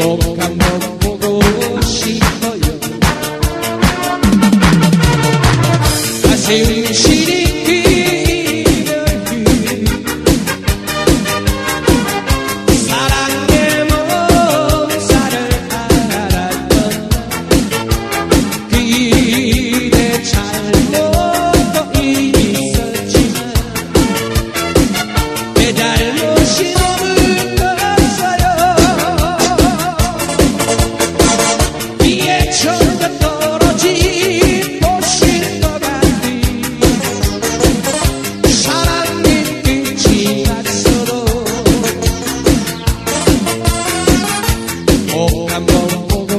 tocando I'm gonna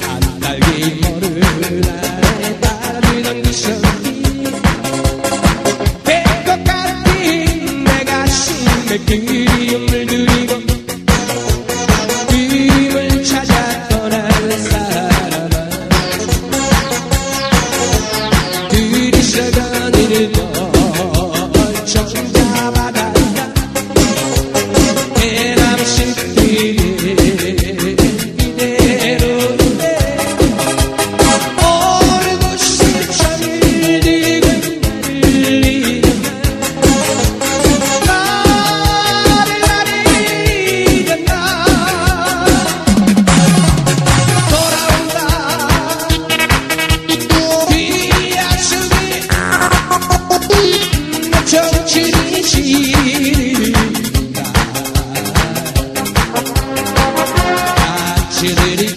산딸기 머리날 tiriri